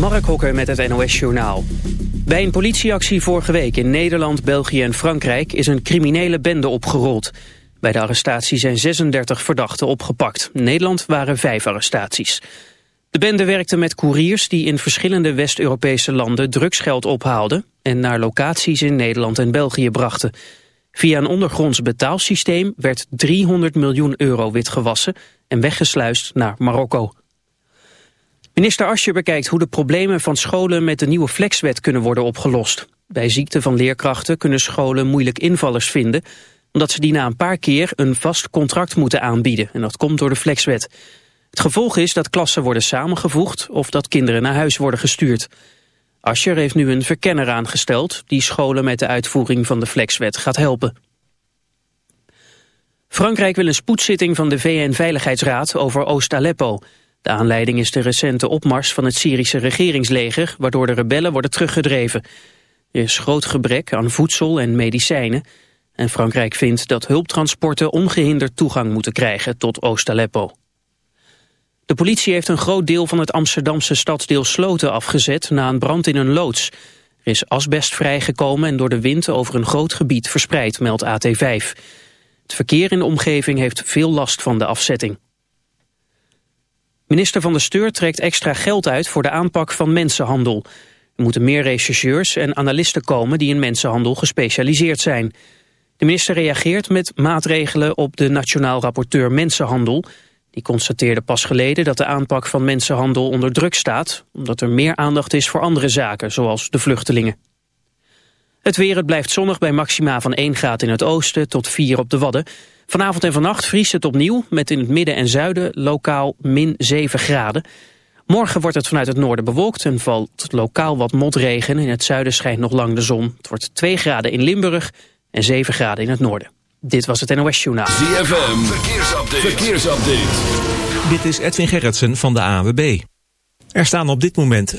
Mark Hokker met het NOS Journaal. Bij een politieactie vorige week in Nederland, België en Frankrijk... is een criminele bende opgerold. Bij de arrestatie zijn 36 verdachten opgepakt. In Nederland waren vijf arrestaties. De bende werkte met couriers die in verschillende West-Europese landen drugsgeld ophaalden... en naar locaties in Nederland en België brachten. Via een ondergronds betaalsysteem werd 300 miljoen euro witgewassen... en weggesluist naar Marokko. Minister Asje bekijkt hoe de problemen van scholen met de nieuwe flexwet kunnen worden opgelost. Bij ziekte van leerkrachten kunnen scholen moeilijk invallers vinden, omdat ze die na een paar keer een vast contract moeten aanbieden. En dat komt door de flexwet. Het gevolg is dat klassen worden samengevoegd of dat kinderen naar huis worden gestuurd. Ascher heeft nu een verkenner aangesteld die scholen met de uitvoering van de flexwet gaat helpen. Frankrijk wil een spoedzitting van de VN-veiligheidsraad over Oost-Aleppo. De aanleiding is de recente opmars van het Syrische regeringsleger, waardoor de rebellen worden teruggedreven. Er is groot gebrek aan voedsel en medicijnen. En Frankrijk vindt dat hulptransporten ongehinderd toegang moeten krijgen tot Oost-Aleppo. De politie heeft een groot deel van het Amsterdamse stadsdeel Sloten afgezet na een brand in een loods. Er is asbest vrijgekomen en door de wind over een groot gebied verspreid, meldt AT5. Het verkeer in de omgeving heeft veel last van de afzetting. Minister van de Steur trekt extra geld uit voor de aanpak van mensenhandel. Er moeten meer rechercheurs en analisten komen die in mensenhandel gespecialiseerd zijn. De minister reageert met maatregelen op de Nationaal Rapporteur Mensenhandel. Die constateerde pas geleden dat de aanpak van mensenhandel onder druk staat... omdat er meer aandacht is voor andere zaken, zoals de vluchtelingen. Het weer, het blijft zonnig bij maxima van 1 graad in het oosten tot 4 op de Wadden. Vanavond en vannacht vriest het opnieuw, met in het midden en zuiden lokaal min 7 graden. Morgen wordt het vanuit het noorden bewolkt en valt lokaal wat motregen. In het zuiden schijnt nog lang de zon. Het wordt 2 graden in Limburg en 7 graden in het noorden. Dit was het NOS Journaal. ZFM, verkeersupdate. verkeersupdate. Dit is Edwin Gerritsen van de AWB. Er staan op dit moment...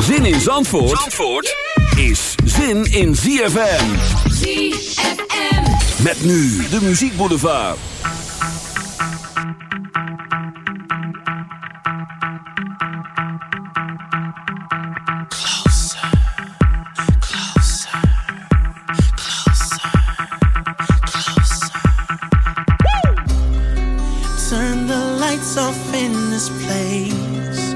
Zin in Zandvoort, Zandvoort is zin in ZFM. ZFM. Met nu de muziekboulevard. Turn the lights off in this place.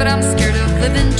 but I'm scared of living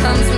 comes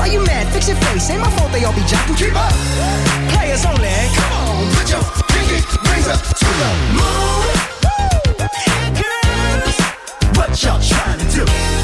Why you mad? Fix your face. Ain't my fault they all be jocking. Keep up. Players only. Come on, put your pinky rings up to the moon. Girls, what y'all trying to do?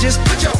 Just put your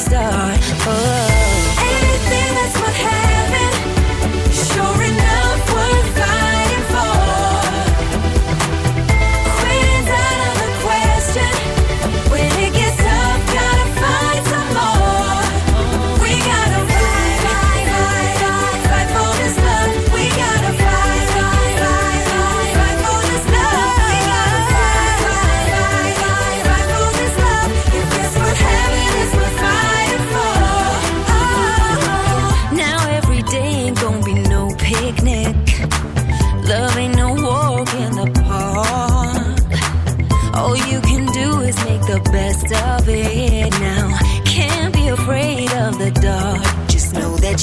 Start. Oh.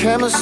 Chemistry.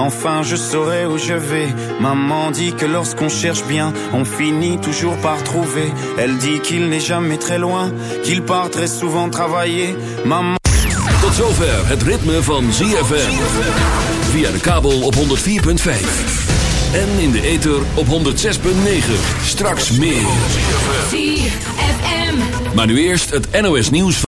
Enfin je saurai où je vais. Maman dit que lorsqu'on cherche bien, on finit toujours par trouver. Elle dit qu'il n'est jamais très loin, qu'il part très souvent travailler. Maman. Tot zover het ritme van ZFM. Via de kabel op 104.5. En in de ether op 106.9. Straks meer. ZFM. Maar nu eerst het NOS nieuws.